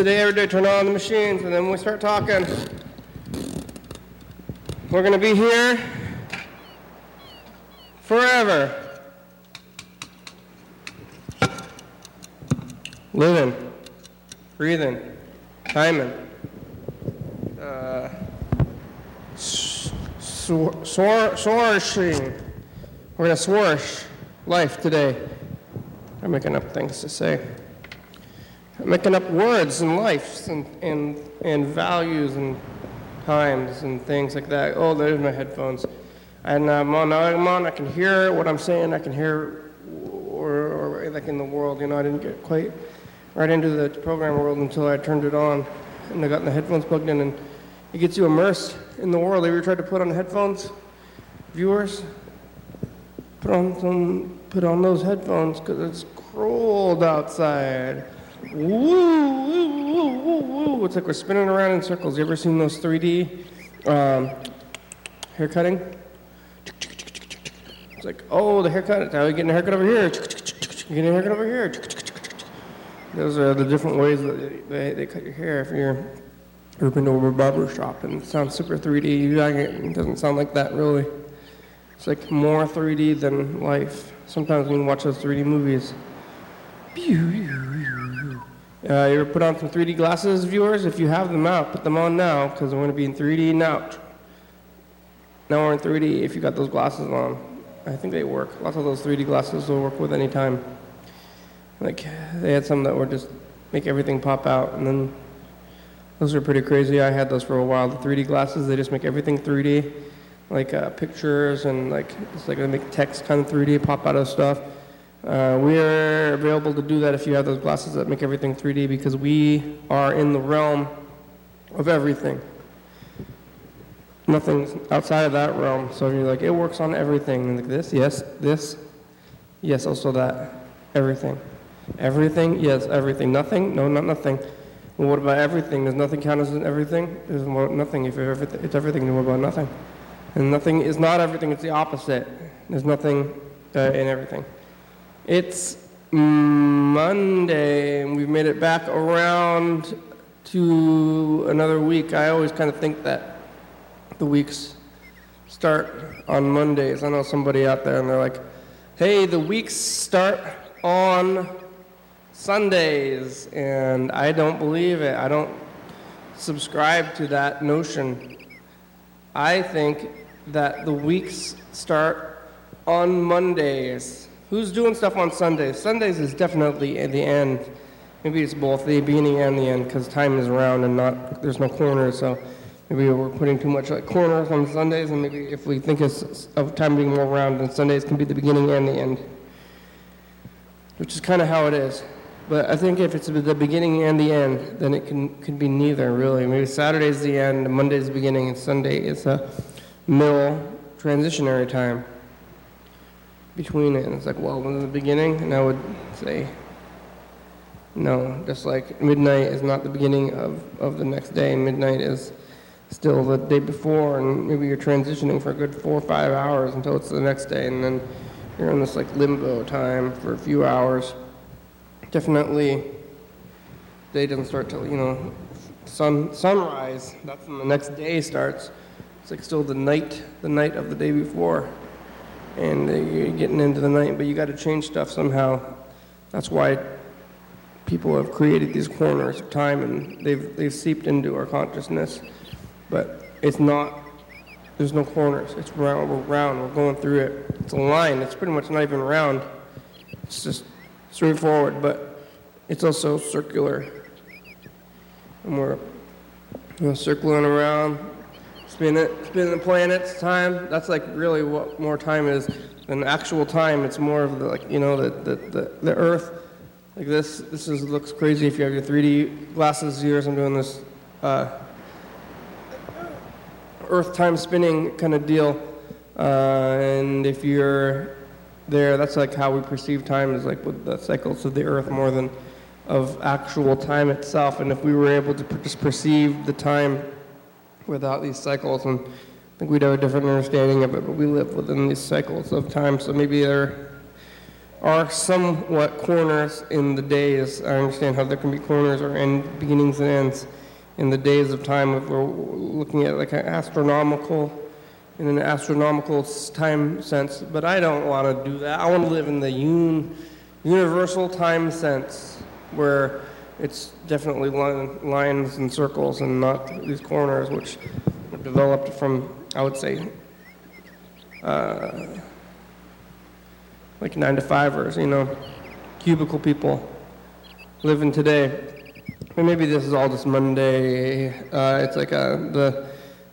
a day, every day, turn on the machines, and then we start talking. We're going to be here forever. Living, breathing, timing. Uh, swor- swor- Swarishing. We're going to sworish life today. I'm making up things to say. Making up words and lives and, and, and values and times and things like that. Oh, there's my headphones. And uh, I'm on, I'm on, I can hear what I'm saying, I can hear, or, or like in the world, you know, I didn't get quite right into the program world until I turned it on and I got the headphones plugged in and it gets you immersed in the world. Have you ever tried to put on headphones? Viewers, put on some, put on those headphones because it's cold outside. Woo. It's like we're spinning around in circles. You ever seen those 3D um, hair cutting? It's like, oh, the haircut. Now you're getting a haircut over here. You're getting a haircut over here. Those are the different ways that they, they cut your hair if you're ever been to a barber shop and it sounds super 3D. You like it, it doesn't sound like that really. It's like more 3D than life. Sometimes when you watch those 3D movies. Uh, you ever put on some 3D glasses, viewers? If you have them out, put them on now because we're going to be in 3D now. Now we're in 3D if you got those glasses on. I think they work. Lots of those 3D glasses will work with any time. Like, they had some that were just make everything pop out, and then those are pretty crazy. I had those for a while. The 3D glasses, they just make everything 3D, like uh, pictures and like, it's like they make text kind of 3D pop out of stuff. Uh, we are available to do that if you have those glasses that make everything 3D because we are in the realm of everything. Nothing's outside of that realm. So you're like, it works on everything. Like this, yes, this, yes, also that. Everything. Everything, yes, everything. Nothing, no, not nothing. Well, what about everything? Does nothing count as everything? There's nothing. If everything, it's everything, then what about nothing? And nothing is not everything, it's the opposite. There's nothing uh, in everything. It's Monday, and we've made it back around to another week. I always kind of think that the weeks start on Mondays. I know somebody out there, and they're like, hey, the weeks start on Sundays. And I don't believe it. I don't subscribe to that notion. I think that the weeks start on Mondays. Who's doing stuff on Sundays? Sundays is definitely the end. Maybe it's both the beginning and the end because time is round and not there's no corners. So maybe we're putting too much like corners on Sundays, and maybe if we think of time being more round, then Sundays can be the beginning and the end, which is kind of how it is. But I think if it's the beginning and the end, then it can can be neither really. Maybe Saturday's the end, Monday's the beginning, and Sunday is a middle transitionary time between it. And it's like, well, in the beginning, and I would say, no, just like midnight is not the beginning of, of the next day, midnight is still the day before, and maybe you're transitioning for a good four or five hours until it's the next day, and then you're in this like limbo time for a few hours. Definitely, day doesn't start till you know sun sunrise. That's when the next day starts. It's like still the night, the night of the day before and you're getting into the night, but you got to change stuff somehow. That's why people have created these corners of time, and they've they've seeped into our consciousness. But it's not. There's no corners. It's round. We're round. We're going through it. It's a line. It's pretty much not even round. It's just straightforward, but it's also circular. And we're you know, circling around, spin it, spin the planets, time. That's like really what more time is than actual time. It's more of the like you know the the, the, the Earth. Like this, this is looks crazy if you have your 3D glasses. Here, I'm doing this uh, Earth time spinning kind of deal, uh, and if you're there, that's like how we perceive time is like with the cycles of the Earth more than of actual time itself. And if we were able to just perceive the time without these cycles and I think we'd have a different understanding of it, but we live within these cycles of time, so maybe there are somewhat corners in the days. I understand how there can be corners or end, beginnings and ends in the days of time if we're looking at like an astronomical, in an astronomical time sense, but I don't want to do that. I want to live in the un, universal time sense where it's definitely line, lines and circles and not these corners which developed from, I would say, uh, like nine to fivers, you know, cubicle people living today. And maybe this is all just Monday. Uh, it's like uh the,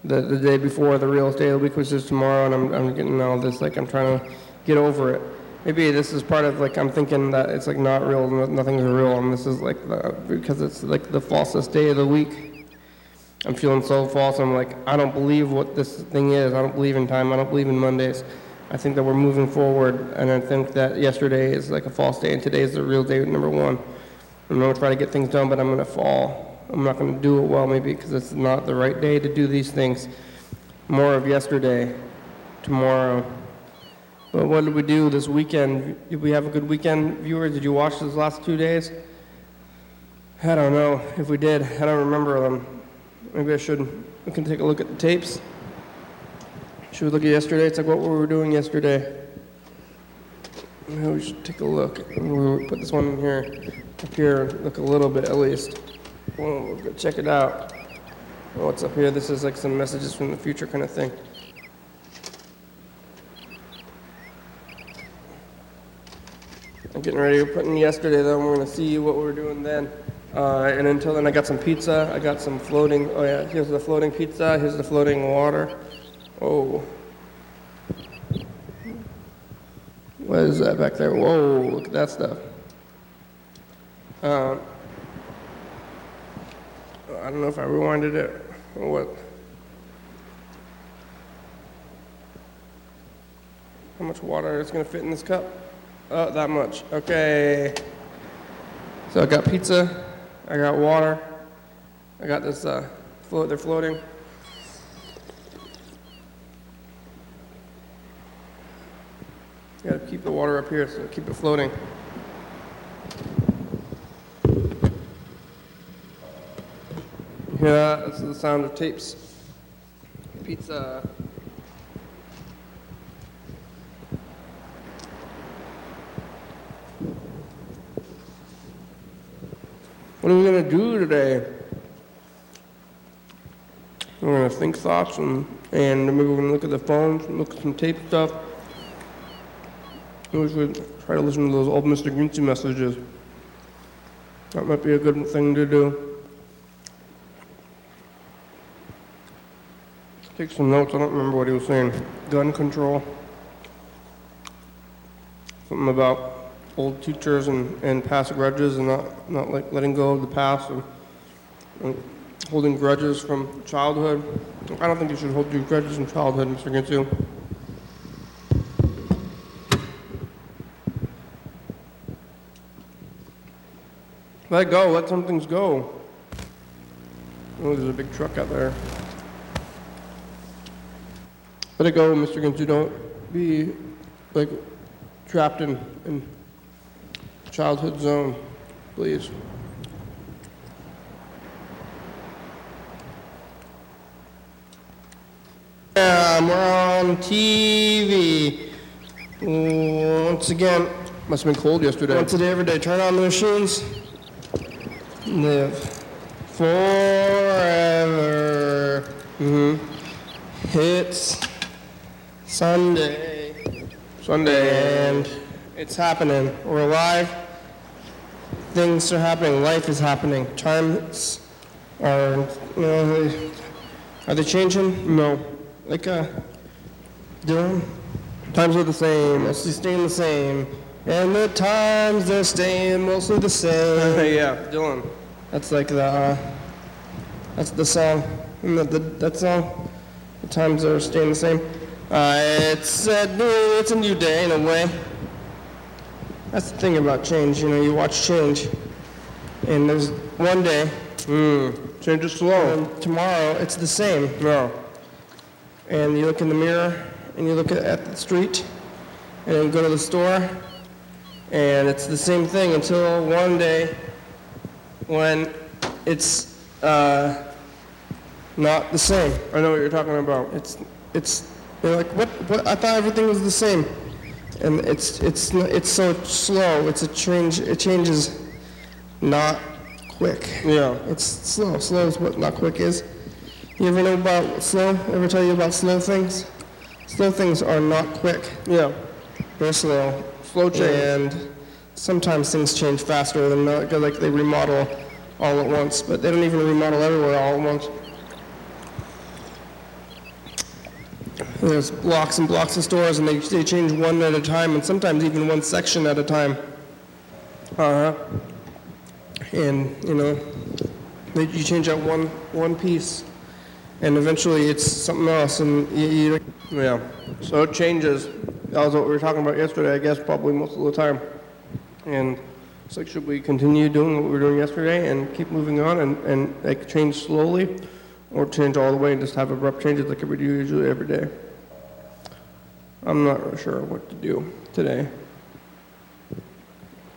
the the day before the real estate week, which is tomorrow, and I'm I'm getting all this like I'm trying to get over it. Maybe this is part of like I'm thinking that it's like not real, nothing's real, and this is like the, because it's like the falsest day of the week. I'm feeling so false. I'm like, I don't believe what this thing is. I don't believe in time. I don't believe in Mondays. I think that we're moving forward, and I think that yesterday is like a false day, and today is the real day number one. I'm to try to get things done, but I'm going to fall. I'm not going to do it well, maybe, because it's not the right day to do these things. More of yesterday, tomorrow. But what did we do this weekend? Did we have a good weekend, viewers? Did you watch those last two days? I don't know if we did. I don't remember them. Maybe I should. We can take a look at the tapes. Should we look at yesterday? It's like what we were doing yesterday. Maybe we should take a look. We'll put this one in here, up here, look a little bit at least. Well, we'll go check it out. What's up here? This is like some messages from the future kind of thing. I'm getting ready to put in yesterday though, we're gonna see what we're doing then. Uh, and until then, I got some pizza. I got some floating. Oh yeah, here's the floating pizza. Here's the floating water. Oh. What is that back there? Whoa, look at that stuff. Um, I don't know if I rewinded it or what. How much water is going to fit in this cup? Oh, that much. Okay. So I got pizza. I got water. I got this uh, float. They're floating. You gotta keep the water up here, so keep it floating. Yeah, that's the sound of tapes. Pizza. What are we gonna do today? We're gonna think thoughts and, and maybe we're gonna look at the phones, and look at some tape stuff. Maybe we should try to listen to those old Mr. Ginsu messages. That might be a good thing to do. Take some notes. I don't remember what he was saying. Gun control. Something about old teachers and, and past grudges and not, not like letting go of the past and, and holding grudges from childhood. I don't think you should hold your grudges from childhood, Mr. Ginsu. Let go. Let some things go. Oh, there's a big truck out there. Let it go, Mr. Ginsu. Don't be like trapped in, in childhood zone, please. Um, we're on TV. Once again, must have been cold yesterday. Once a day, every day. Turn on the machines. Live forever. Mm-hmm. It's Sunday. Sunday. And it's happening. We're alive. Things are happening. Life is happening. Times are, you know, they- are they changing? No. Like, uh, Dylan, times are the same, mostly staying the same. And the times they're staying mostly the same. yeah, Dylan. That's like the, uh, that's the song. The, the, that song, the times are staying the same. Uh, it's a new, it's a new day in a way. That's the thing about change, you know, you watch change. And there's one day, hmm, change is slow. And tomorrow, it's the same. No. and you look in the mirror and you look at, at the street and then go to the store and it's the same thing until one day when it's uh, not the same. I know what you're talking about. It's it's you're like what what I thought everything was the same, and it's it's it's so slow. It's a change. It changes not quick. Yeah. It's slow. Slow is what not quick is. You ever know about slow? Ever tell you about slow things? Slow things are not quick. Yeah. They're slow. Slow change. And sometimes things change faster than that, 'cause, like they remodel all at once, but they don't even remodel everywhere all at once. There's blocks and blocks of stores, and they, they change one at a time, and sometimes even one section at a time. Uh. And you know, they, you change out one one piece, and eventually it's something else, and you, you Yeah. So it changes. That was what we were talking about yesterday, I guess, probably most of the time. And it's like, should we continue doing what we were doing yesterday and keep moving on and, and like change slowly or change all the way and just have abrupt changes like we do usually every day? I'm not really sure what to do today.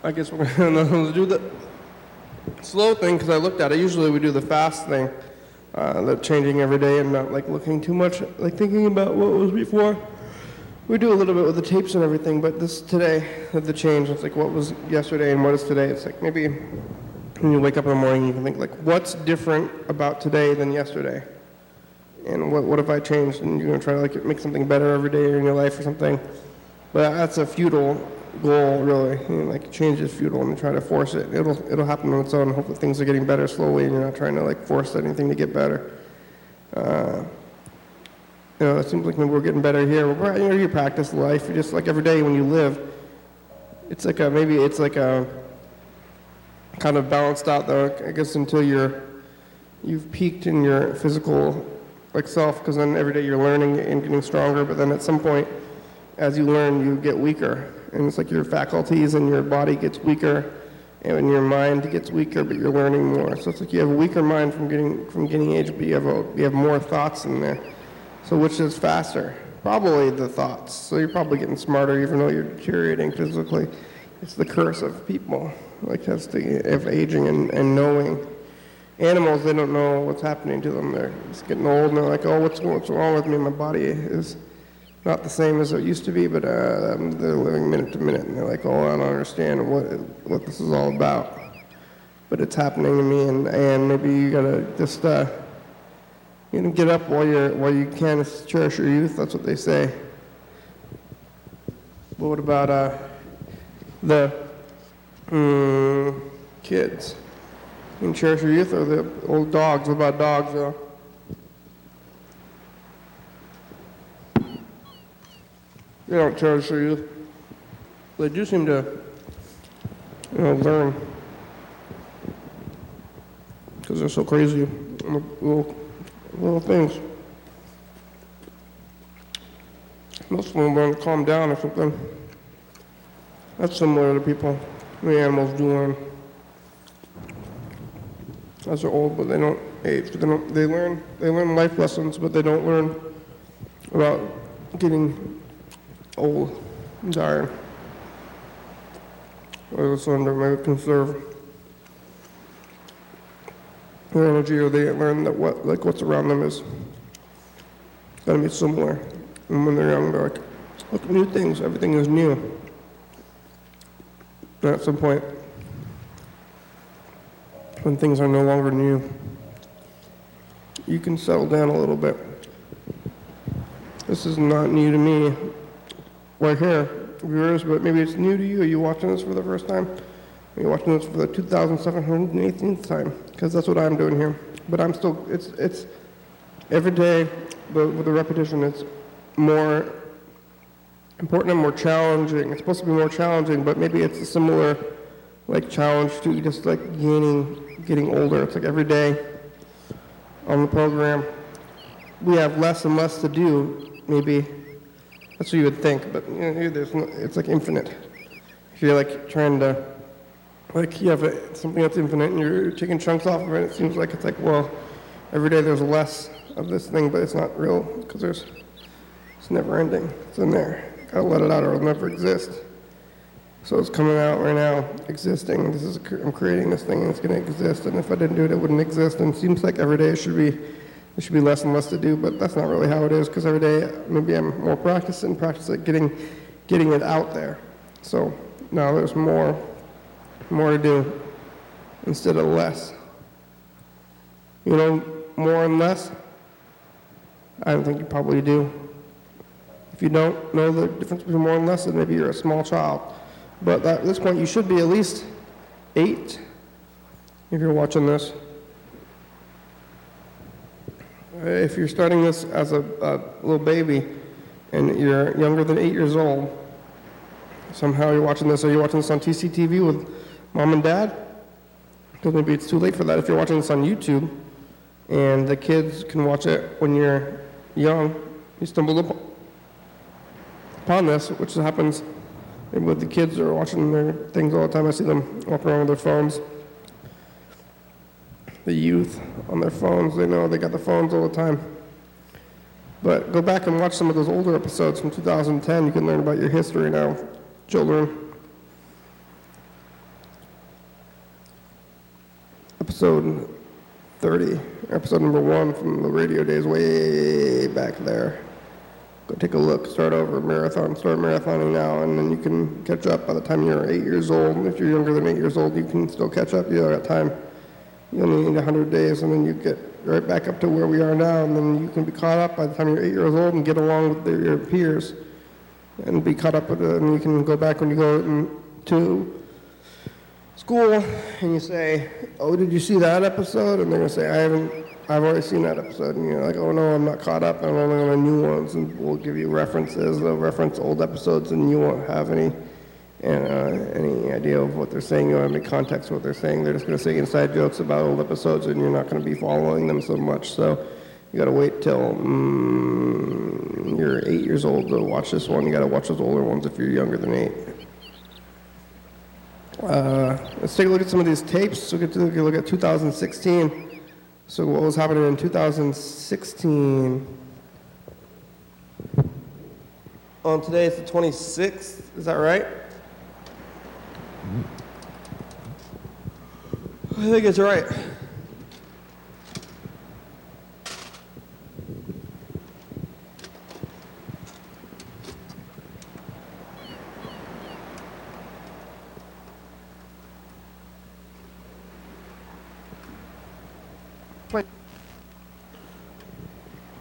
I guess we're gonna do the slow thing because I looked at it. Usually we do the fast thing, uh, the changing every day and not like looking too much, like thinking about what was before. We do a little bit with the tapes and everything, but this today, the change, it's like what was yesterday and what is today. It's like maybe when you wake up in the morning, you can think like, what's different about today than yesterday? And what, what have I changed? And you're gonna try to like make something better every day in your life or something. But that's a futile goal, really. You know, like change is futile, and try to force it. It'll it'll happen on its own. Hopefully, things are getting better slowly, and you're not trying to like force anything to get better. Uh, you know, it seems like maybe we're getting better here. We're, you know, you practice life. You just like every day when you live, it's like a maybe it's like a kind of balanced out though. I guess until you're you've peaked in your physical like self, because then every day you're learning and getting stronger. But then at some point, as you learn, you get weaker, and it's like your faculties and your body gets weaker, and your mind gets weaker, but you're learning more. So it's like you have a weaker mind from getting from getting age, but you have a, you have more thoughts in there. So which is faster? Probably the thoughts. So you're probably getting smarter, even though you're deteriorating physically. It's the curse of people, like that's the of aging and, and knowing. Animals, they don't know what's happening to them. They're just getting old, and they're like, "Oh, what's what's wrong with me? My body is not the same as it used to be, but uh, um, they're living minute to minute, and they're like, "Oh, I don't understand what what this is all about." But it's happening to me, and and maybe you gotta just uh, you know get up while you're while you can cherish your youth. That's what they say. But what about uh, the mm, kids? Cherish your youth or the old dogs. What about dogs, though? They don't cherish their youth. They do seem to, you know, learn. Because they're so crazy. Little, little things. Most of them learn to calm down or something. That's similar to people. The animals do learn. As they're old, but they don't age. They don't. They learn. They learn life lessons, but they don't learn about getting old, and dying. Or just learn to maybe conserve their energy, or they learn that what like what's around them is gonna be similar. And when they're young, they're like, look, new things. Everything is new. At some point, when things are no longer new, you can settle down a little bit. This is not new to me right here, viewers, but maybe it's new to you. Are you watching this for the first time? Are you watching this for the 2,718th time? Because that's what I'm doing here. But I'm still, it's, it's every day, but with the repetition, it's more important and more challenging. It's supposed to be more challenging, but maybe it's a similar like challenge to just like gaining, getting older. It's like every day on the program, we have less and less to do. Maybe that's what you would think, but you know, there's no, it's like infinite. If you're like trying to, like you have a, something that's infinite and you're taking chunks off of it, it seems like it's like well, every day there's less of this thing, but it's not real because there's It's never ending. It's in there. Gotta let it out or it'll never exist. So it's coming out right now, existing. This is I'm creating this thing and it's gonna exist. And if I didn't do it, it wouldn't exist. And it seems like every day it should be there should be less and less to do, but that's not really how it is because every day maybe I'm more practicing, practice at getting getting it out there. So now there's more more to do instead of less. You know, more and less? I don't think you probably do. If you don't know the difference between more and less, then maybe you're a small child. But at this point, you should be at least eight if you're watching this. If you're starting this as a, a little baby and you're younger than eight years old, somehow you're watching this, or you're watching this on TCTV with mom and dad, because maybe it's too late for that. If you're watching this on YouTube and the kids can watch it when you're young, you stumbled up- upon this, which happens with the kids are watching their things all the time. I see them walking around with their phones. The youth on their phones, they know they got the phones all the time. But go back and watch some of those older episodes from 2010. You can learn about your history now, children. Episode 30, episode number one from the radio days way back there. Go take a look, start over, marathon, start marathoning now, and then you can catch up by the time you're eight years old. If you're younger than eight years old, you can still catch up. You got time. You only need 100 days, and then you get right back up to where we are now, and then you can be caught up by the time you're eight years old and get along with the, your peers and be caught up with it, and you can go back when you go to school and you say, "Oh, did you see that episode?" And they're gonna say, "I haven't. I've already seen that episode." And you're like, "Oh no, I'm not caught up. I'm only on the new ones." And we'll give you references. They'll reference old episodes, and you won't have any uh, any idea of what they're saying. You don't have any context of what they're saying. They're just gonna say inside jokes about old episodes, and you're not gonna be following them so much. So. You gotta wait till mm, you're eight years old to watch this one. You gotta watch those older ones if you're younger than eight. Uh, let's take a look at some of these tapes. We'll get to look at 2016. So what was happening in 2016? On um, today it's the 26th. Is that right? I think it's right.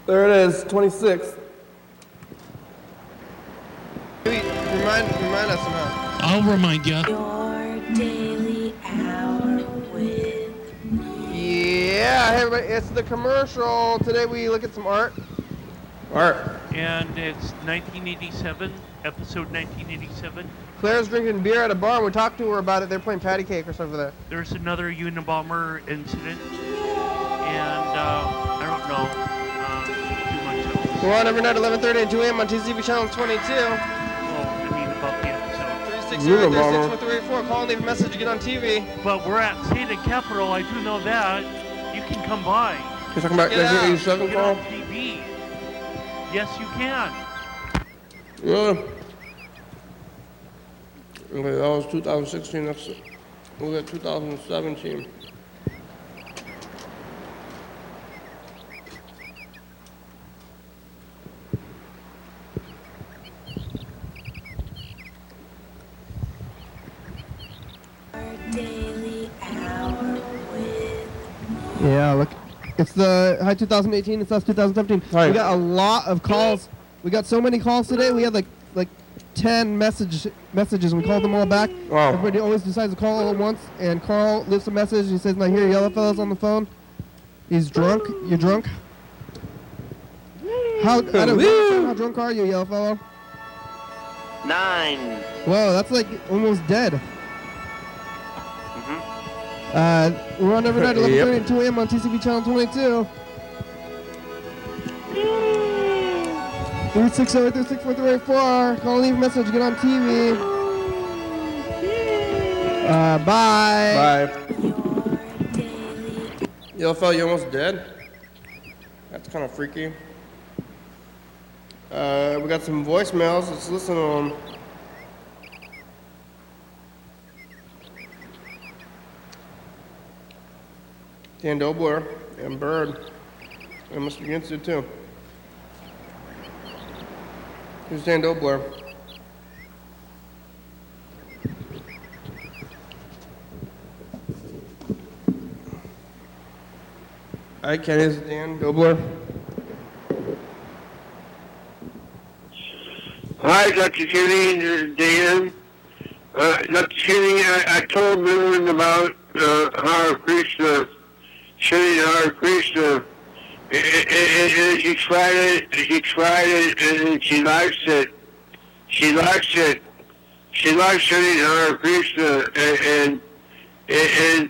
There it is, 26th. Remind, remind us somehow. I'll remind you. Your daily hour with Yeah, hey everybody, it's the commercial. Today we look at some art. Art. and it's 1987, episode 1987. Claire's drinking beer at a bar and we talked to her about it. They're playing patty cake or something there. There's another Unabomber incident, and uh, I don't know too much else. We're on every night, 11.30 and 2 a.m. on TCV Channel 22. Well, I mean about the episode. 368 36 Call and leave a message, to get on TV. But we're at State and Capitol. I do know that. You can come by. You're talking about Get 1987, on TV. Yes, you can. Yeah. Okay, that was 2016. That's look at 2017. It's the hi 2018. It's us 2017. Hi. We got a lot of calls. We got so many calls today. We had like like 10 message messages. We called them all back. Wow. Everybody always decides to call all at once. And Carl leaves a message. He says, "Now here, yellow fellas on the phone. He's drunk. You're drunk. How I don't Woo! how drunk are you, yellow fellow? Nine. Whoa, that's like almost dead. Uh, we're on every night, 11:30 Yep. and 2 a.m. on TCB Channel 22. 360-836-4384. Call and leave a message. Get on TV. Uh, bye. Bye. your daily Yo, fella, you almost dead? That's kind of freaky. Uh, we got some voicemails. Let's listen to them. Dan Dobler and Bird and Mr. Ginsu too. Here's Dan Dobler? Hi. This is Dan Dobler. Hi, Dr. Kenny, Dan. Uh, Dr. Kenny, I, I told Marilyn about uh, Hare Krishna, studying Hare Krishna, and, she tried it, she tried it, and she likes it. She likes it. She likes studying Hare Krishna, and, and, and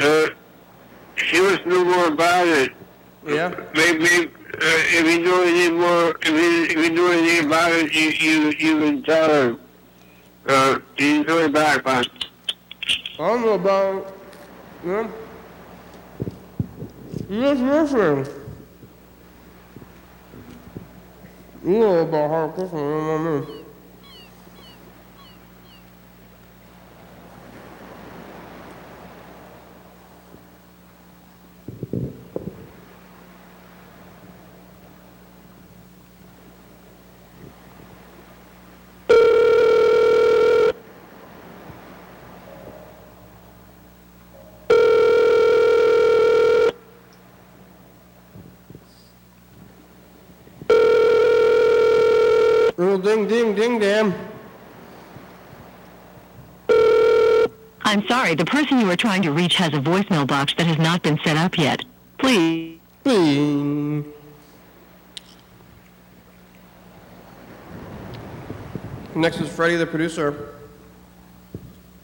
uh, she wants to know more about it. Yeah. Maybe uh, if you know anything more, if you, if you know anything about it, you you you can tell her. Uh, you me back, man. I don't know about. Yeah. Yes, listen. You know about hard cooking, you know what I mean? Little ding ding ding damn. I'm sorry, the person you are trying to reach has a voicemail box that has not been set up yet. Please. Bing. Next is Freddie, the producer,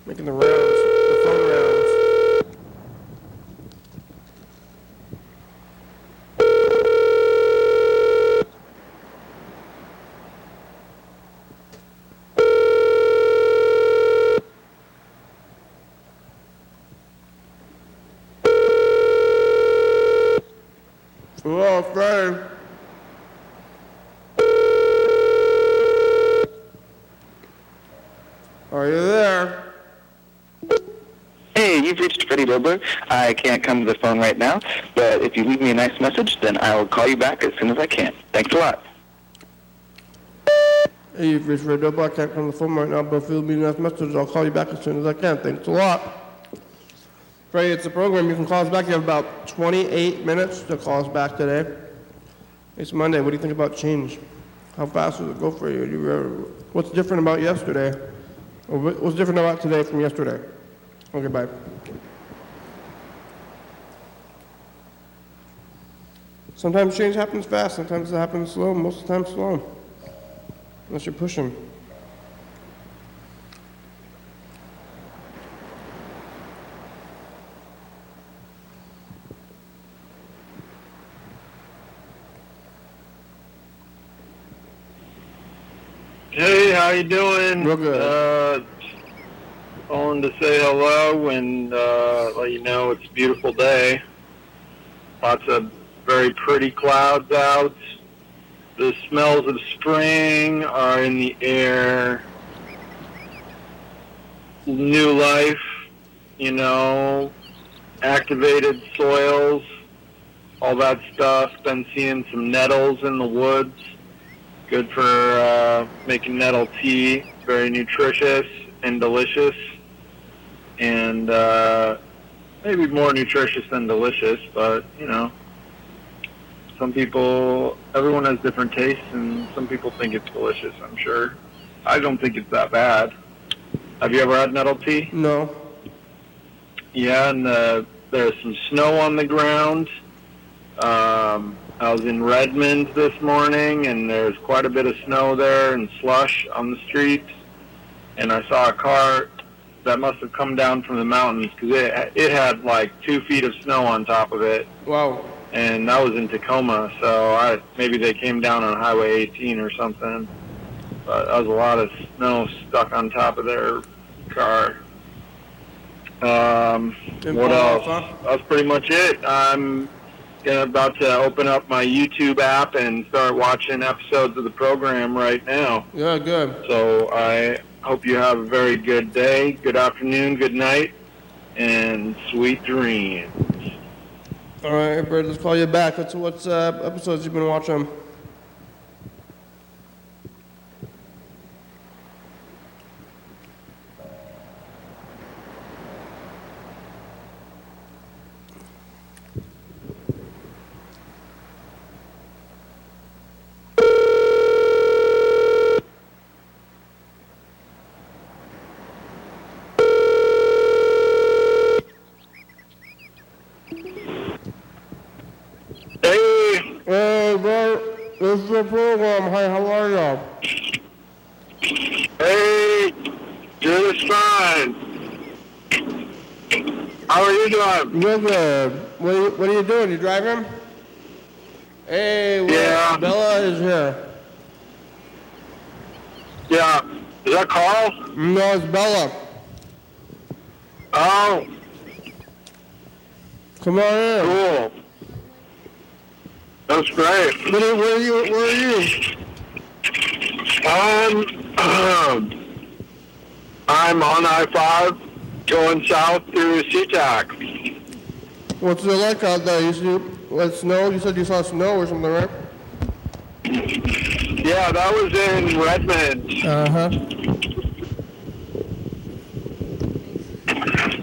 making the rounds, the phone rounds. Hello, Freddie. Are you there? Hey, you've reached Freddie Dobler. I can't come to the phone right now, but if you leave me a nice message, then I will call you back as soon as I can. Thanks a lot. Hey, you've reached Fred Dobler. I can't come to the phone right now, but if you'll leave me a nice message, I'll call you back as soon as I can. Thanks a lot. Freddie, it's a program. You can call us back. You have about 28 minutes to call us back today. It's Monday. What do you think about change? How fast does it go for you? You ever, what's different about yesterday? What's different about today from yesterday? Okay, bye. Sometimes change happens fast. Sometimes it happens slow. Most of the time, slow. Unless you're pushing. Hey, how you doing? Real good. Uh, calling to say hello and uh, let you know it's a beautiful day. Lots of very pretty clouds out. The smells of spring are in the air. New life, you know, activated soils, all that stuff. Been seeing some nettles in the woods good for uh, making nettle tea. Very nutritious and delicious, and uh, maybe more nutritious than delicious. But you know, some people, everyone has different tastes, and some people think it's delicious. I'm sure. I don't think it's that bad. Have you ever had nettle tea? No. Yeah, and uh, there's some snow on the ground. Um, I was in Redmond this morning, and there's quite a bit of snow there and slush on the streets. And I saw a car that must have come down from the mountains because it it had like two feet of snow on top of it, Wow. And that was in Tacoma. So I maybe they came down on Highway 18 or something. But that was a lot of snow stuck on top of their car. Um, what else? huh? That's pretty much it. I'm gonna about to open up my YouTube app and start watching episodes of the program right now. Yeah, good. So I hope you have a very good day, good afternoon, good night, and sweet dreams. All right, Bird, let's call you back. What's what's uh, episodes you've been watching? Hey, Hey, Bird, this is the program. Hi, how are you? hey, just fine. How are you good. What are you, what are you doing? You driving? Hey, well, Yeah. Bella is here. Yeah. Is that Carl? No, it's Bella. Oh, Come on in. cool. That's great. What are, where are you? Where are you? Um, I'm on I-5 going south through SeaTac. What's it like out there? You see, like snow? You said you saw snow or something, right? Yeah, that was in Redmond. Uh huh.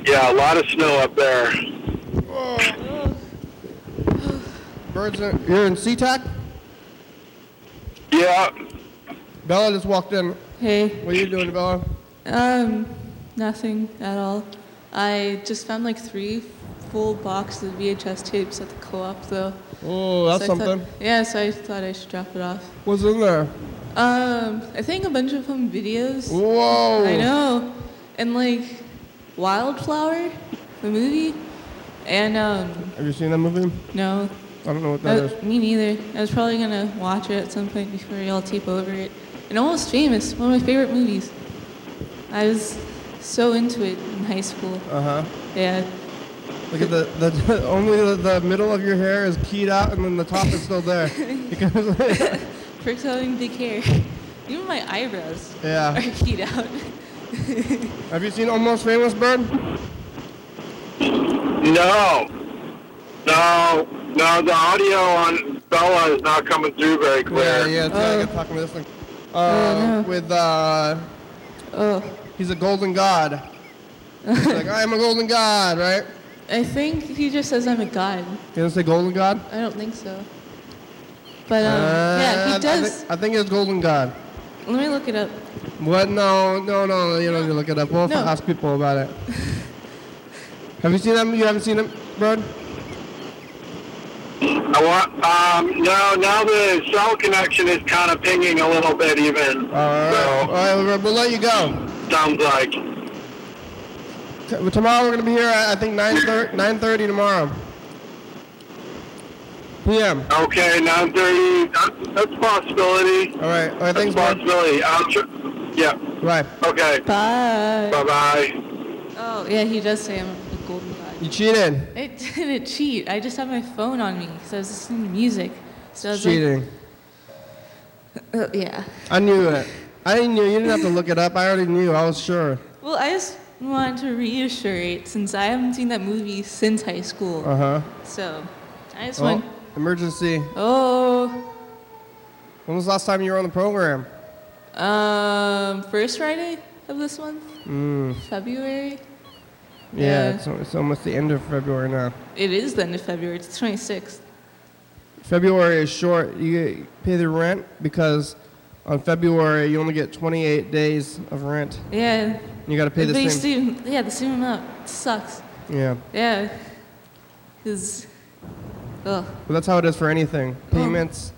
Yeah, a lot of snow up there. Birds, in, you're in SeaTac? Yeah. Bella just walked in. Hey, What are you doing, Bella? um, nothing at all. I just found like three full boxes of VHS tapes at the co-op though. Oh, that's So I thought- something. yeah, so I thought I should drop it off. What's in there? Um, I think a bunch of home videos. Whoa. I know, and like Wildflower, the movie, and um, Have you seen that movie? no, I don't know what that is. me neither. I was probably gonna watch it at some point before y'all tape over it. And Almost Famous, one of my favorite movies. I was so into it in high school. Uh huh. Yeah. Look at the, the only the, the middle of your hair is keyed out and then the top is still there. Because Perks having big hair. Even my eyebrows Yeah. are keyed out. Have you seen Almost Famous Bird? No. No. No, the audio on Bella is not coming through very clear. Yeah, yeah. It's, I got talking to this thing. Uh, with uh, oh, he's a golden god. He's like I am a golden god, right? I think he just says I'm a god. He doesn't say golden god. I don't think so. But um, Uh, yeah, I- he I does. think, I think it's golden god. Let me look it up. What? No, no, no. You don't need to look it up. We'll No. ask people about it. Have you seen them? You haven't seen them, Bird? I want, um, no, now the cell connection is kind of pinging a little bit even. All right. All right. We'll, we'll let you go. Sounds like. T- tomorrow we're gonna be here. At, I think 9:30 9:30 tomorrow. PM. Okay, 9.30, that's, that's a possibility. All right. All right. That's Thanks, a possibility. I'll tr- yeah, Right. okay. Bye. Bye-bye. Oh yeah, he does say I'm a golden god. You cheated. I didn't cheat. I just had my phone on me because I was listening to music. So I was Cheating. Like, oh, yeah. I knew it. I knew. You didn't have to look it up. I already knew. I was sure. Well, I just wanted to reassure since I haven't seen that movie since high school. Uh huh. So I just Oh, want. emergency. Oh, When was the last time you were on the program? um, first Friday of this month, Mm. February. Yeah, Yeah. It's, it's almost the end of February now. It is the end of February. It's the 26th. February is short. You pay the rent because on February you only get 28 days of rent. Yeah. You got to pay the They same. same- yeah, the same amount. It sucks. Yeah. Yeah. Cause, ugh. But that's how it is for anything. Payments.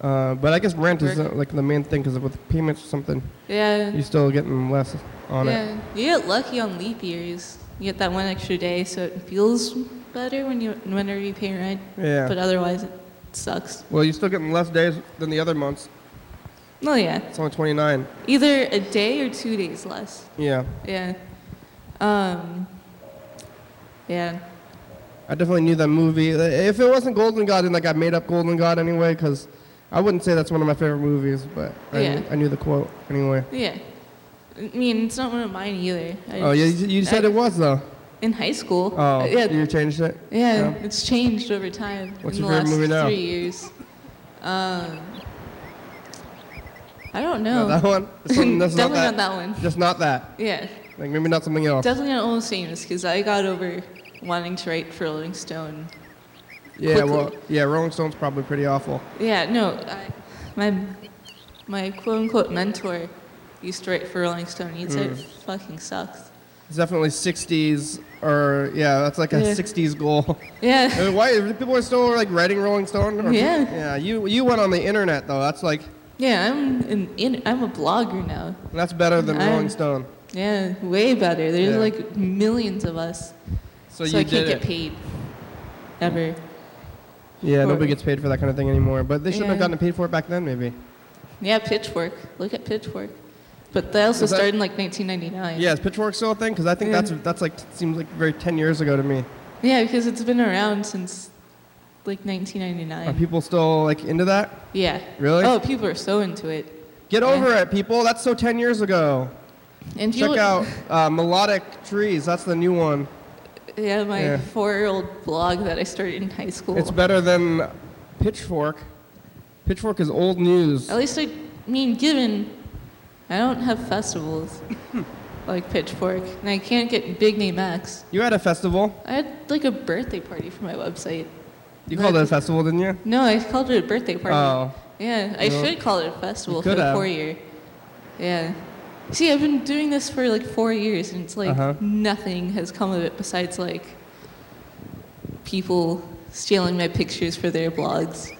Uh, but I guess rent is uh, like the main thing because with payments or something, Yeah. you're still getting less on it. yeah. You get lucky on leap years. You get that one extra day, so it feels better when you whenever you pay rent. Yeah. But otherwise, it sucks. Well, you're still getting less days than the other months. No, yeah. It's only 29. Either a day or two days less. Yeah. Yeah. Um. Yeah. I definitely knew that movie. If it wasn't Golden God, then like I made up Golden God anyway, because I wouldn't say that's one of my favorite movies, but I, Yeah. knew, I knew the quote anyway. Yeah. I mean, it's not one of mine either. I Oh, yeah, just- you, you said I- it was though. in high school. Oh, yeah, you changed it. yeah, No? it's changed over time. What's in your the favorite last movie now? Three years. Um, I don't No, know. that one. That's Definitely not not that. that one. Just not that. Yeah, Like maybe not something else. definitely not almost famous because I got over wanting to write for Rolling Stone. Yeah, quickly. well, yeah, Rolling Stone's probably pretty awful. Yeah, no, I, my my quote unquote mentor used to write for Rolling Stone. He'd say it Mm. fucking sucks. It's definitely 60s, or yeah, that's like a Yeah. 60s goal. Yeah. Why people are still like writing Rolling Stone? Or- Yeah. Yeah, you you went on the internet though. That's like Yeah, I'm an in, I'm a blogger now. that's better than I'm- Rolling Stone. Yeah, way better. There's Yeah. like millions of us. So, So, you I can't get it. paid. Ever. Yeah, Or- nobody gets paid for that kind of thing anymore. But they should have Yeah. gotten paid for it back then, maybe. Yeah, Pitchfork. Look at Pitchfork. But they also that- started in like 1999. Yeah, is Pitchfork still a thing? Because I think Yeah. that's that's like seems like very 10 years ago to me. Yeah, because it's been around since like 1999. Are people still like into that? yeah. Really? Oh, people are so into it. Get Yeah. over it, people. That's so 10 years ago. And Check people- out uh, Melodic Trees. That's the new one. Yeah, my Yeah. four-year-old blog that I started in high school. It's better than Pitchfork. Pitchfork is old news. At least I mean, given I don't have festivals like Pitchfork, and I can't get big name acts. You had a festival. I had like a birthday party for my website. You called it a festival, didn't you? No, I called it a birthday party. Oh. Yeah, I should call it a festival for the four year. Yeah. See, I've been doing this for like four years, and it's like Uh-huh. nothing has come of it besides like people stealing my pictures for their blogs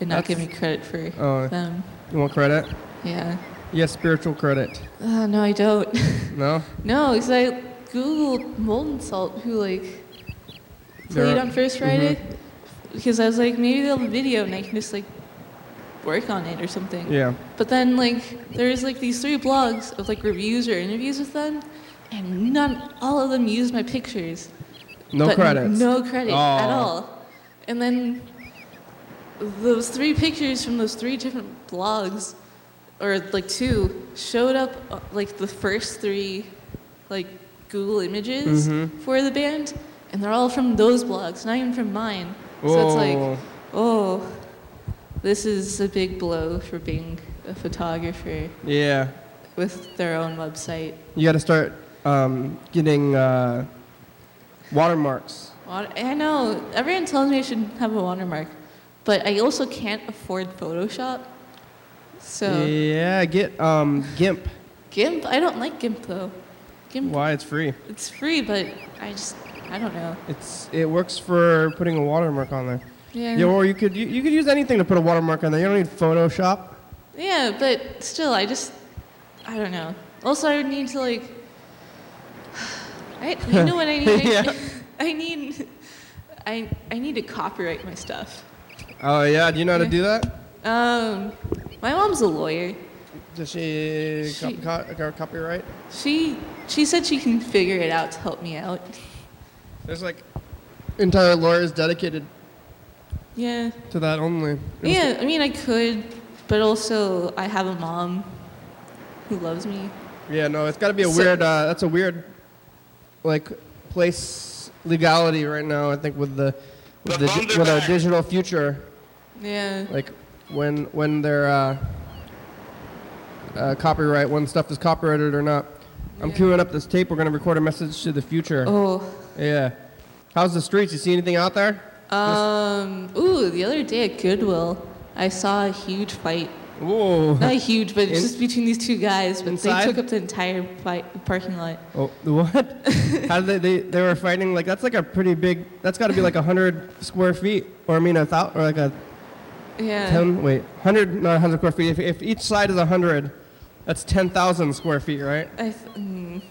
and not That's- giving me credit for Oh. them. You want credit? Yeah. Yes, spiritual credit. Uh, no, I don't. No? no, because I googled Molten Salt, who like They're- played on First Friday, mhm. Because I was like, maybe they'll video and I can just like work on it or something. Yeah. But then like there's like these three blogs of like reviews or interviews with them, and none, all of them used my pictures. No but credits. No credit at all. And then those three pictures from those three different blogs, or like two, showed up uh, like the first three, like Google images Mhm. for the band, and they're all from those blogs, not even from mine. So it's like, oh, this is a big blow for being a photographer Yeah. with their own website. You got to start um, getting uh, watermarks. Water- I know everyone tells me I should have a watermark, but I also can't afford Photoshop. So Yeah, get um, GIMP. GIMP, I don't like GIMP though. GIMP, Why? It's free. it's free, but I just I don't know. It's it works for putting a watermark on there. Yeah. Yeah, or you could you, you could use anything to put a watermark on there. You don't need Photoshop. Yeah, but still, I just I don't know. Also, I would need to like. I you know what I need? Yeah. I need. I I need to copyright my stuff. Oh yeah, do you know how to do that? Um, my mom's a lawyer. Does she, She- co- co- copyright? She she said she can figure it out to help me out. There's like entire lawyers dedicated Yeah. to that only. It was- Yeah, I mean I could, but also I have a mom who loves me. Yeah, no, it's got to be a So- weird. Uh, that's a weird, like, place legality right now. I think with the with, the, di- with our digital future, Yeah. like when when they're uh, uh, copyright when stuff is copyrighted or not. I'm queuing up this tape. We're gonna record a message to the future. Oh. Yeah. How's the streets? You see anything out there? Um. Ooh, the other day at Goodwill, I saw a huge fight. Whoa. Not huge, but In- just between these two guys. But Inside? they took up the entire fight, parking lot. Oh, the what? How did they, they? They were fighting like that's like a pretty big. That's got to be like a hundred square feet, or I mean a thousand, or like a Yeah. ten. Wait, hundred, not hundred square feet. If, if each side is a hundred, that's ten thousand square feet, right? I th- mm,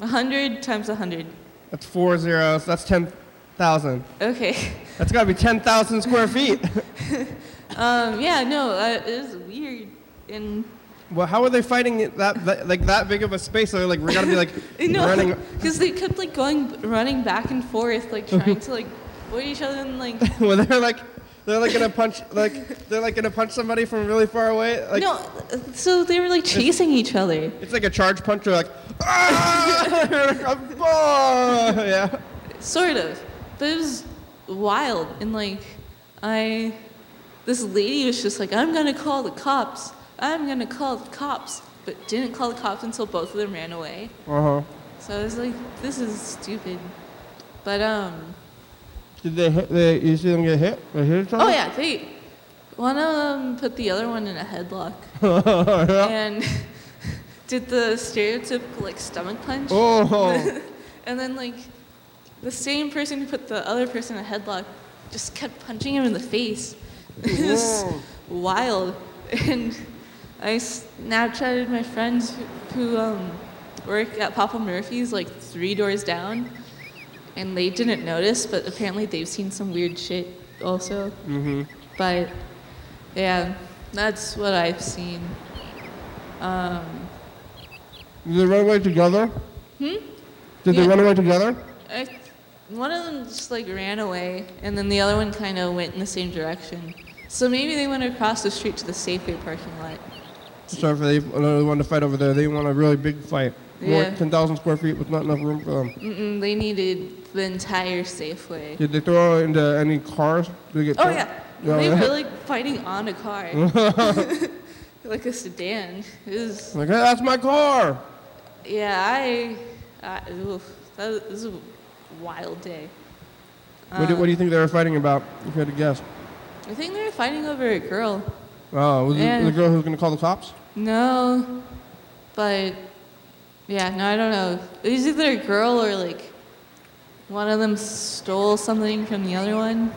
hundred times a hundred. That's four zeros. That's ten thousand. Okay. That's got to be ten thousand square feet. Um. Yeah. No. Uh, it was weird. And well, how are they fighting that, that like that big of a space? So they're like we got to be like no, running. because they kept like going, running back and forth, like trying to like or each other and like well, they're like, they're like gonna punch, like they're like gonna punch somebody from really far away. Like, no. So they were like chasing each other. It's like a charge punch. You're like, ah! Like, "Ah!" yeah. Sort of. But it was wild. And like, I, this lady was just like, I'm gonna call the cops. I'm gonna call the cops. But didn't call the cops until both of them ran away. Uh huh. So I was like, this is stupid. But, um, Did they hit? They, you see them get hit? They hit each other? oh yeah, they, one of them put the other one in a headlock. yeah. And did the stereotypical like stomach punch. Oh. and then like the same person who put the other person in a headlock just kept punching him in the face. It was wild. And I Snapchatted my friends who, who um, work at Papa Murphy's like three doors down. And they didn't notice, but apparently they've seen some weird shit also. Mm-hmm. But yeah, that's what I've seen. Um, Did they run away together? Hmm? Did they run away together? I, one of them just like ran away, and then the other one kind of went in the same direction. So maybe they went across the street to the Safeway parking lot. Sorry they another one to fight over there. They want a really big fight. More Yeah. 10,000 square feet with not enough room for them. Mm-mm, they needed the entire Safeway. Did they throw into any cars? Did they get Oh thrown? yeah, they were like fighting on a car, like a sedan. It was Like, hey, that's my car. yeah. I, I oof, that was, this was a wild day. what, do, what do you um, think they were fighting about? If you had to guess. I think they were fighting over a girl. Oh, was it the girl who was going to call the cops? No, but yeah, no, I don't know. Is it was either a girl or like one of them stole something from the other one.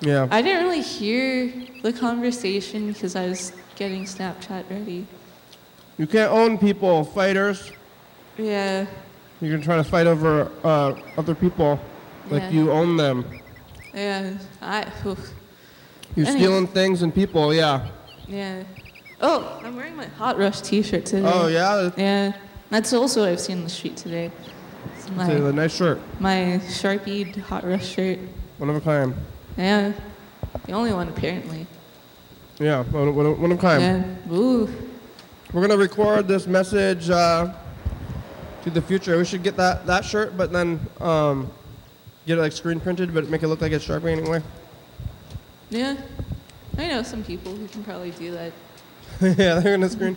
Yeah. I didn't really hear the conversation because I was getting Snapchat ready. You can't own people, fighters. Yeah, You can try to fight over uh, other people like Yeah. you own them. yeah, I, oof. You're Anyways. stealing things and people, yeah. yeah. Oh, I'm wearing my Hot Rush T-shirt today. Oh, yeah? Yeah, that's also what I've seen in the street today. It's It's a my, nice shirt. my Sharpie Hot Rush shirt. One of a kind. Yeah, the only one apparently. Yeah, one, one, one of a kind. Yeah. Ooh. We're gonna record this message uh, to the future. We should get that, that shirt, but then um, get it like screen printed, but make it look like it's Sharpie anyway. Yeah. I know some people who can probably do that. yeah, they're gonna screen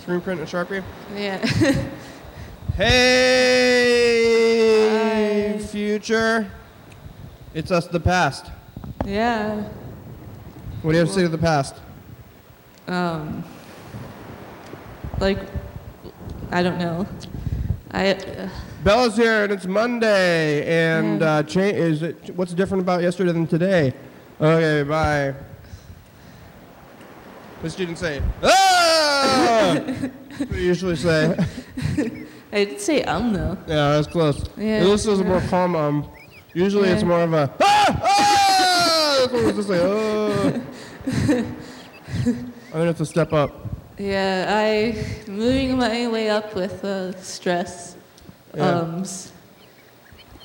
screen print a Sharpie. Yeah. Hey, future! It's us, the past. yeah. What do you have to say to the past? Um. Like, I don't know. I. Uh, Bella's here, and it's Monday. And uh, cha- is it what's different about yesterday than today? Okay, bye. The student say, "Ah!" What you usually say. I did say um though. Yeah, that's close. Yeah. This is a more calm um. Usually it's more of a ah! ah! That's what it's just like, oh. I'm gonna have to step up. Yeah, I moving my way up with uh, stress. Yeah. Ums.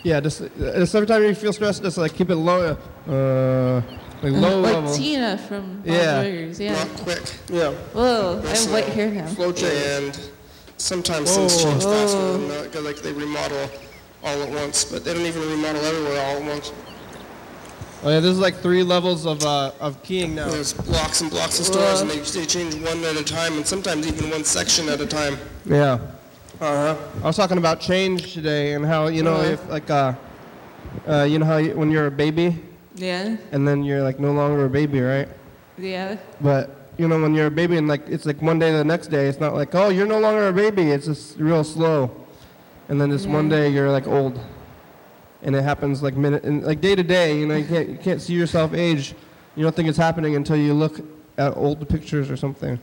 Yeah, just, uh, just every time you feel stressed, just like keep it low, uh, like low like level. Tina from Bob's Yeah. Burgers. Yeah. Not quick. Yeah. Whoa, I have white hair now. Flow and sometimes things Whoa. change faster than that because like they remodel all at once, but they don't even remodel everywhere all at once. Oh yeah, there's like three levels of uh, of keying now. There's blocks and blocks of stores, and they, they change one at a time, and sometimes even one section at a time. Yeah. Uh huh. I was talking about change today and how you know Uh-huh. if like uh, uh, you know how you, when you're a baby Yeah. and then you're like no longer a baby, right? Yeah. But you know when you're a baby and like it's like one day to the next day, it's not like oh you're no longer a baby. It's just real slow, and then just one day you're like old, and it happens like minute and like day to day. You know you can't you can't see yourself age. You don't think it's happening until you look at old pictures or something.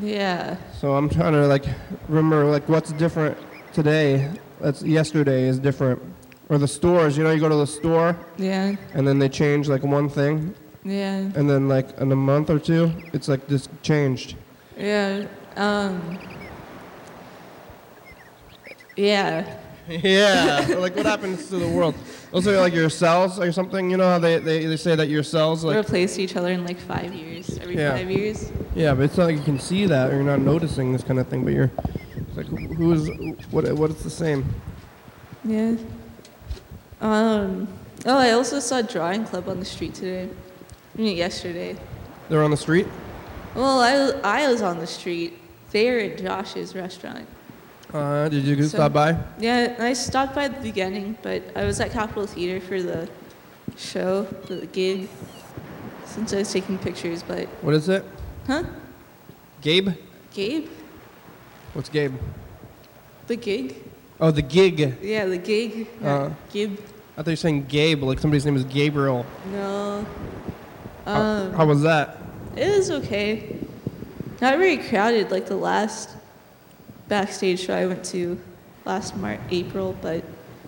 Yeah. So I'm trying to like remember like what's different today. That's yesterday is different. Or the stores, you know, you go to the store Yeah. and then they change like one thing, Yeah. and then like in a month or two, it's like this changed. Yeah. Um. Yeah. Yeah, like what happens to the world? Those are like your cells or something. You know how they, they, they say that your cells like replace each other in like five years, every Yeah. five years. yeah, but it's not like you can see that or you're not noticing this kind of thing. But you're it's like who- who is what what is the same? Yeah. Um. Oh, I also saw a Drawing Club on the street today. Yesterday. They're on the street. Well, I, I was on the street. They were at Josh's restaurant. Uh, did you So- stop by? Yeah, I stopped by at the beginning, but I was at Capitol Theater for the show, for the gig, since I was taking pictures. But, What is it? huh? Gabe? Gabe? What's Gabe? The gig? Oh, the gig. Yeah, the gig. Uh, Gib. I thought you were saying Gabe, like somebody's name is Gabriel. No. How, Um, how was that? It was okay. Not very crowded like the last backstage show I went to last March, April, but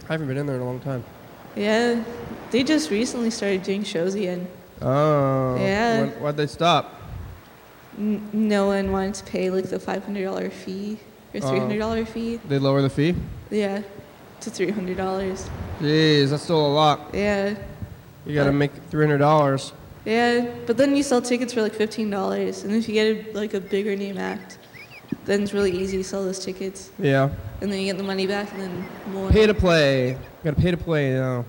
I haven't been in there in a long time. yeah, they just recently started doing shows again. Oh. Yeah. When, why'd they stop? N- no one wanted to pay like the $500 fee or Oh. $300 fee. They lower the fee? Yeah, to $300. Jeez, that's still a lot. Yeah, You gotta make three hundred dollars. Yeah, but then you sell tickets for like $15, and if you get a, like a bigger name act, then it's really easy to sell those tickets, Yeah. and then you get the money back, and then more. Pay to play. Gotta pay to play now.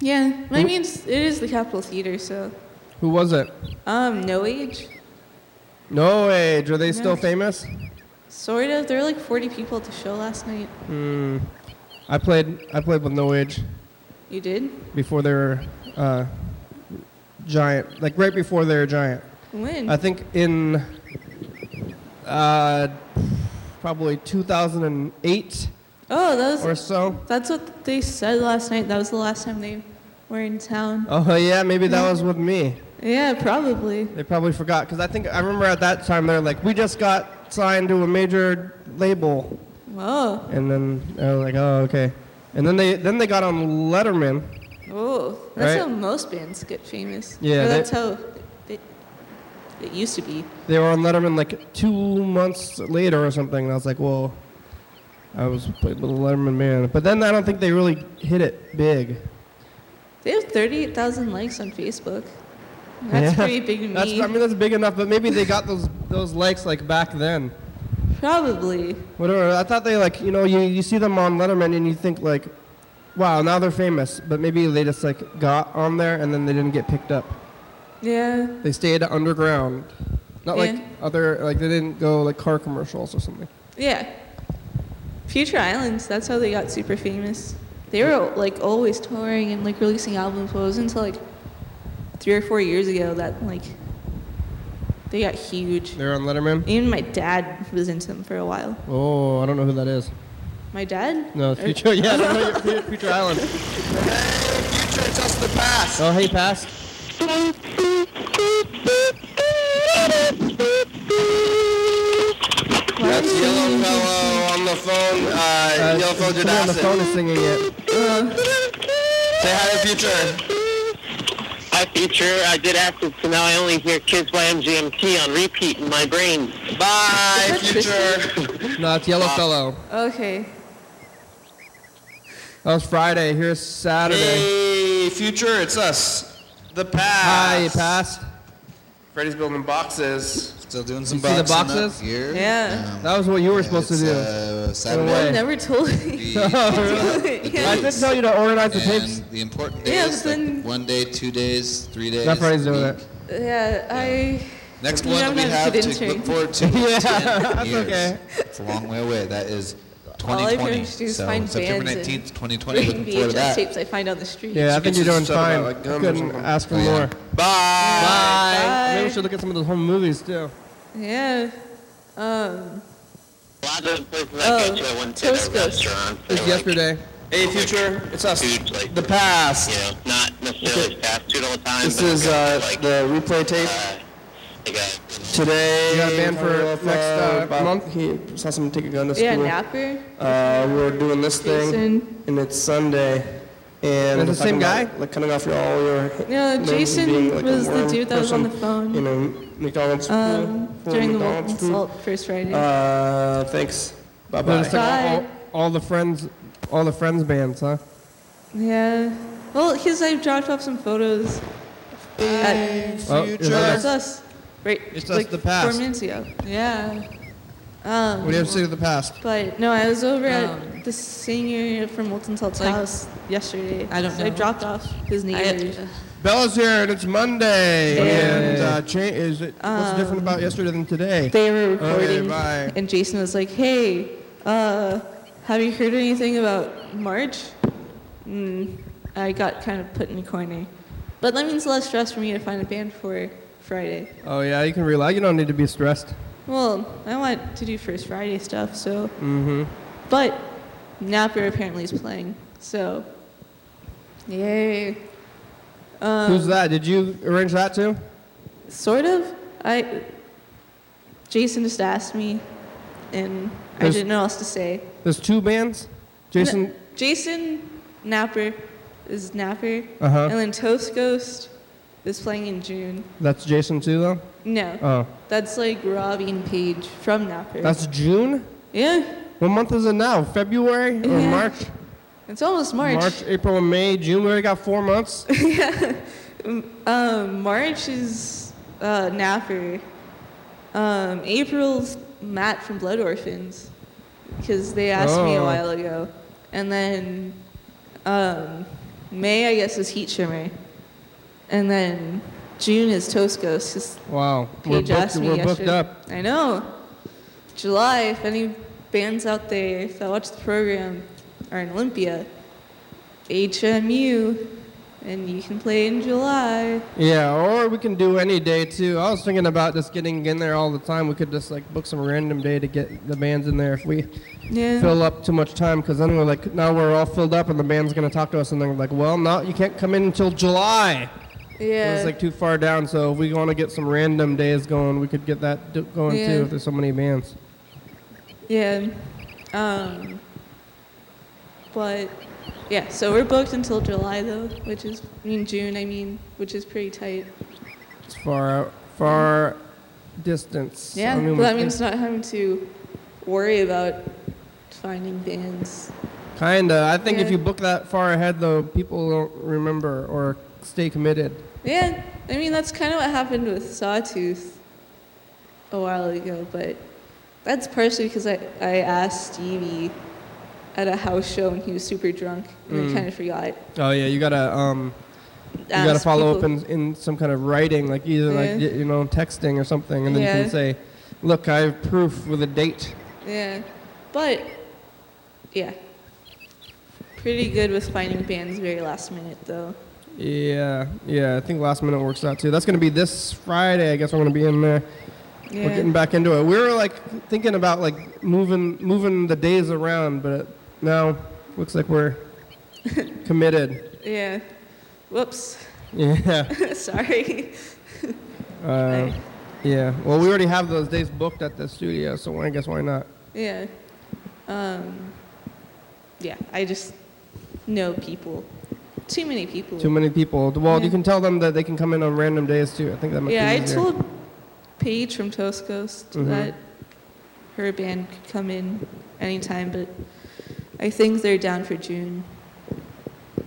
Yeah, I mean it's, it is the Capitol Theater, so Who was it? um, no age, No age. Are they still No. famous? sort of. There were like 40 people at the show last night. Hmm. I played. I played with No Age You did? before they were uh, giant. Like right before they were giant. When? I think in uh, probably 2008 oh, that was or so. that's what they said last night. That was the last time they were in town. Oh yeah, maybe that was with me. Yeah, probably. They probably forgot because I think I remember at that time they're like, we just got signed to a major label, Oh, and then I was like, oh okay, and then they then they got on Letterman. Oh, that's Right. how most bands get famous. Yeah, Or they- that's how it, it used to be. They were on Letterman like two months later or something, and I was like, well, I was playing with Letterman man, but then I don't think they really hit it big. They have 38,000 likes on Facebook. That's Yeah. pretty big to me. That's, I mean, that's big enough, but maybe they got those those likes like back then. Probably. Whatever. I thought they like you know you, you see them on Letterman and you think like, wow, now they're famous, but maybe they just like got on there and then they didn't get picked up. Yeah. They stayed underground, not like other like they didn't go like car commercials or something. Yeah. Future Islands, that's how they got super famous. They were like always touring and like releasing albums, but it wasn't until like three or four years ago that like they got huge. They're on Letterman. Even my dad was into them for a while. Oh, I don't know who that is. My dad? No, Or- Future. Yeah, I don't know your Future, Future Island. Future, just the past. Oh, hey, pass. That's Yellow Fellow on the phone. Uh, Yellow Fellow did on the phone is singing it. Say hi to Future. Hi, Future. I did acid, so now I only hear Kids by MGMT on repeat in my brain. Bye, Future. No, it's Yellow Fellow. Okay. That was Friday. Here's Saturday. Hey, Future, it's us. The past. Hi, pass. Freddy's building boxes. Still doing some You see the boxing up boxes? here. Yeah. That was what you were supposed to do. Uh, Away. Saturday. You never told me. Oh, really? Yeah. I did tell you to organize the tapes. And the important Yeah, days, but then- like one day, two days, three days. Not Friday's doing week. it. Yeah, I. Next one don't we have have to look forward to. Yeah, is 10 that's years. okay. It's a long way away. That is All I can 2020. do is So find September bands 19th, 2020. Looking forward to VHS that. tapes I find on the street. Yeah, I think you're doing Stuff fine. about, like, I or couldn't something. ask for Oh, yeah. more. Bye. Bye. Maybe we should look at some of those home movies too. Yeah. Um. A of the places Oh, go to, I went to Toast their Ghost. restaurants. It was They're, like, yesterday. Hey, Future, it's us. Huge, like, The past. you know, not necessarily fast food all the time. This but is uh, like, the replay tape. uh, like a, Today, You got a band for next, uh, about- month? He saw someone take a gun to school. Yeah, Napper. Uh, we're doing this thing, Jason. and it's Sunday. And Is it the same guy? about, Like cutting off your, all your. No, Jason being, like, was the dude that was on the phone. You know, McDonald's Um, pool, full of during the McDonald's Molten food. Salt First Friday. Uh, thanks. Bye bye. like all, Bye. all, all the friends All the friends bands, huh? Yeah. Well, because I dropped off some photos. At, Oh, is Oh, that us. Right. It's us, like the past. Four minutes ago. Yeah. Um, What do you have to say to the past? But no, I was over Um, at the senior from Molten Salt's like- house yesterday. I don't So I dropped off his neighbors. Bella's here and it's Monday. Yay. And uh, cha- is it what's different about yesterday than today? Um, They were recording, bye. and Jason was like, "Hey, uh, have you heard anything about March?" Mm, I got kind of put in a corner, but that means less stress for me to find a band for Friday. Oh yeah, you can relax. You don't need to be stressed. Well, I want to do First Friday stuff, so. Mm-hmm. But Napper apparently is playing, so. Yay. Um, Who's that? Did you arrange that too? Sort of. I. Jason just asked me, and I didn't know what else to say. There's two bands. Jason. Jason Napper is Napper, Uh-huh. and then Toast Ghost is playing in June. That's Jason too, though. No. Oh, That's like Robbie and Paige from Napper. that's June. yeah. What month is it now? February or Yeah. March? It's almost March. March, April, and May, June. We already got four months. Um, March is uh, Napper. Um, April's Matt from Blood Orphans, because they asked me a Oh. while ago. And then um, May, I guess, is Heat Shimmer. And then June is Toast Ghost, 'cause Wow, we're booked. We're booked up. I know. July, if any bands out there that watch the program are in Olympia, HMU, and you can play in July. Yeah, or we can do any day too. I was thinking about just getting in there all the time. We could just like book some random day to get the bands in there if we Yeah. fill up too much time. Because then we're like, now we're all filled up, and the band's gonna talk to us, and they're like, well, no, you can't come in until July. Yeah. It's like too far down. So if we want to get some random days going, we could get that going Yeah. too. If there's so many bands. Yeah. Um, but yeah, so we're booked until July though, which is I mean June, I mean, which is pretty tight. It's far out, far distance. Yeah, I mean, but that means not having to worry about finding bands. Kinda. I think if you book that far ahead, though, people don't remember or stay committed. Yeah, I mean that's kind of what happened with Sawtooth a while ago, but that's partially because I, I asked Stevie at a house show and he was super drunk and Mm. I kind of forgot. Oh yeah, you gotta um, you gotta follow up in, in some kind of writing, like either like Yeah. y- you know texting or something, and then you can say, "Look, I have proof with a date." Yeah, but yeah, pretty good with finding bands very last minute though. Yeah, yeah. I think last minute works out too. That's gonna be this Friday. I guess I'm gonna be in there. Yeah. We're getting back into it. We were like thinking about like moving moving the days around, but now looks like we're committed. Yeah. Whoops. Yeah. Sorry. Uh, yeah. Well, we already have those days booked at the studio, so I guess why not? Yeah. Um. Yeah, I just know people. Too many people. Too many people. Well, Yeah. you can tell them that they can come in on random days too. I think that might Yeah, I told Paige from Toast Ghost Mhm. that her band could come in anytime, but I think they're down for June.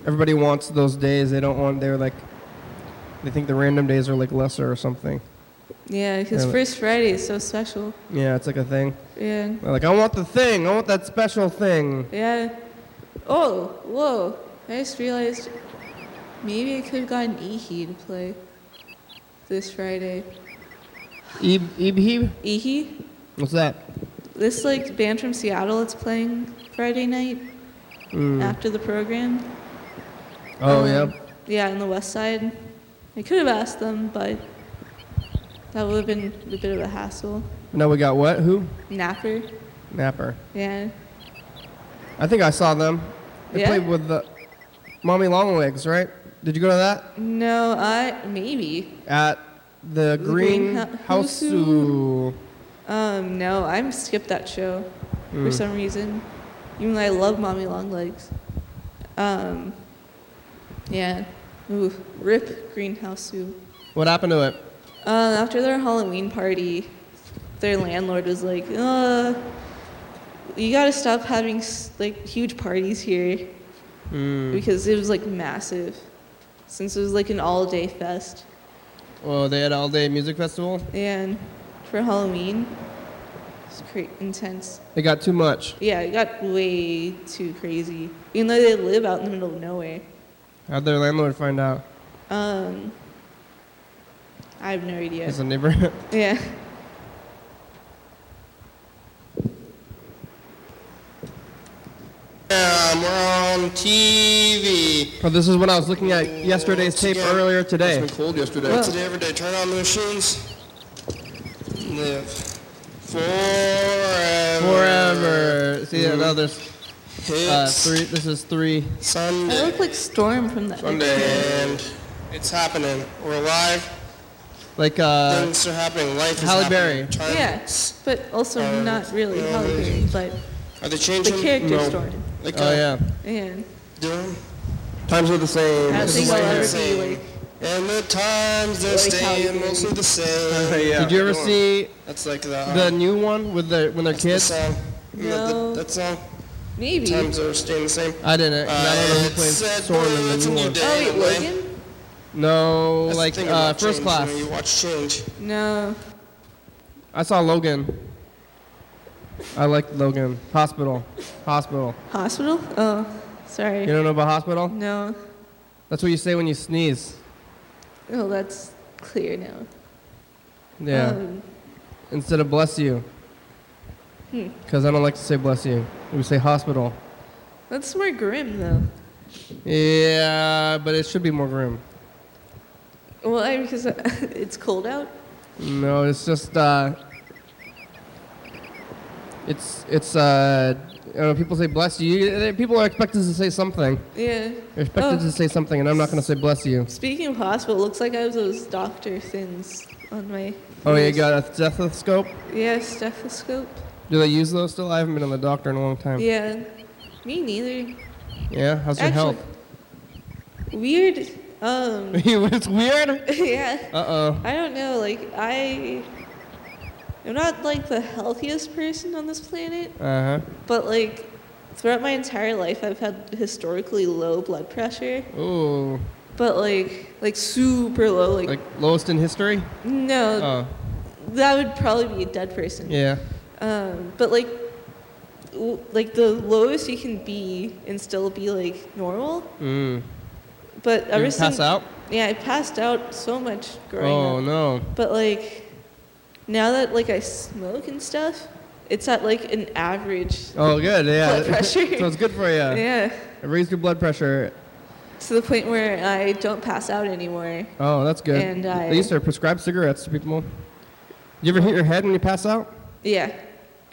Everybody wants those days. They don't want. They're like. They think the random days are like lesser or something. Yeah, because Yeah. First Friday is so special. Yeah, it's like a thing. Yeah. They're like, I want the thing. I want that special thing. Yeah. Oh, whoa. I just realized maybe I could have gotten Ehe to play this Friday. Ebhe? Ehe? What's that? This like band from Seattle that's playing Friday night Mm. after the program. Oh Um, yeah. Yeah, on the west side. I could have asked them, but that would have been a bit of a hassle. Now we got what? Who? Napper. Napper. Yeah. I think I saw them. They Yeah? played with the Mommy Longlegs, right? Did you go to that? No, I maybe. At the Green Green House. Um, no, I'm skipped that show for Mm. some reason. Even though I love Mommy Longlegs. Um, yeah. Ooh, rip Greenhouse Zoo. What happened to it? Uh, after their Halloween party, their landlord was like, uh, you gotta stop having like huge parties here Mm. because it was like massive. Since it was like an all-day fest, Well, they had all day music festival. and for Halloween, it's cra- intense. They got too much. Yeah, it got way too crazy. Even though they live out in the middle of nowhere. How'd their landlord find out? Um, I have no idea. As a neighbor. Yeah. Um, we're on TV. oh, this is when I was looking at yesterday's tape earlier today. It's been cold yesterday. Well- Today, every day. Turn on the machines. Live forever. Forever. See, Mhm. now there's uh, three. This is three. Sunday. I look like Storm from the Sunday, and it's happening. We're alive. Like uh, Things are happening. Life is Halle happening. Berry. Time- Yeah, but also Uh, not really yeah, Halle Berry, but Are they the changing? character No. Storm. Like, oh uh, yeah. And Doing? Times are the same. I don't think I'll ever you're be like. And the times they're Like staying mostly the same. yeah. Did you ever Go on. see That's like the um, the new one with the when they're that's the song. No. That, that song. Maybe. Times are staying the same. I didn't. 'cause I don't know who Uh, plays it's a- Storm in it's a the new new one. day. Oh, wait, Logan? No, That's like uh, first change, class. You, know, you watch change. No. I saw Logan. I like Logan. Hospital. Hospital. Hospital? Oh, sorry. You don't know about hospital? No. That's what you say when you sneeze. Oh, that's clear now. Yeah. Um, Instead of bless you. Hmm. Because I don't like to say bless you. We say hospital. that's more grim, though. Yeah, but it should be more grim. Well, I, because it's cold out. No, it's just uh it's it's uh you know, people say bless you. You- People are expected to say something. Yeah. They're expected Oh. to say something, and I'm not going to say bless you. Speaking of hospital, it looks like I have those doctor things on my. Oh, you got a stethoscope? Yeah, stethoscope. Do they use those still? I haven't been to the doctor in a long time. Yeah. Me neither. Yeah? How's your Actually, health? Weird. Um. it's weird? yeah. Uh-oh. I don't know. Like I, I'm not like the healthiest person on this planet, Uh-huh. but like throughout my entire life, I've had historically low blood pressure. Ooh. But like, like super low. Like, Like lowest in history? no, Oh. that would probably be a dead person. Yeah. Um, but like, like the lowest you can be and still be like normal. Mm. But ever since pass out? yeah, I passed out so much growing Oh, up. no. But like, now that like I smoke and stuff, it's at like an average. Oh, good. Yeah. Blood pressure. so it's good for you. Yeah. It raised your blood pressure. To the point where I don't pass out anymore. Oh, that's good. And I- They used to prescribe cigarettes to people. You ever hit your head when you pass out? Yeah.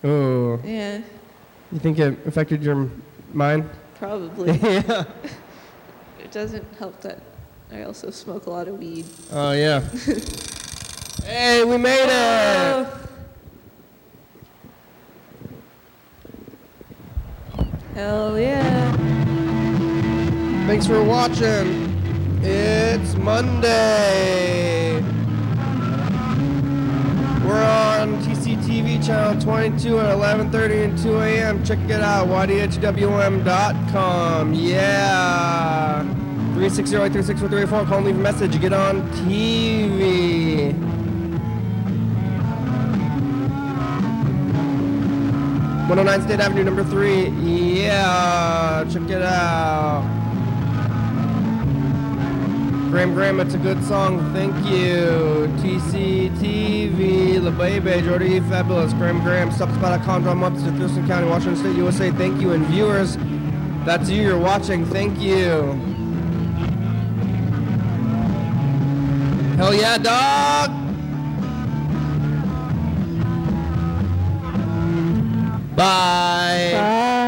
Oh. Yeah. You think it affected your mind? Probably. yeah. It doesn't help that I also smoke a lot of weed. Oh, yeah. Hey, we made it! Hell yeah. Thanks for watching. It's Monday. We're on TCTV channel 22 at 11:30 and 2 a.m. Check it out, ydhwm.com. Yeah. 360-36434. Call and leave a message. Get on TV. One hundred nine State Avenue, number three. Yeah, check it out. Graham Graham, it's a good song. Thank you. TCTV, La Baby, Jordy. Fabulous, Graham Graham, StopSpot.com, Drum Ups to Thurston County, Washington State, USA. Thank you. And viewers, that's you. You're watching. Thank you. Hell yeah, dog! Bye. Bye.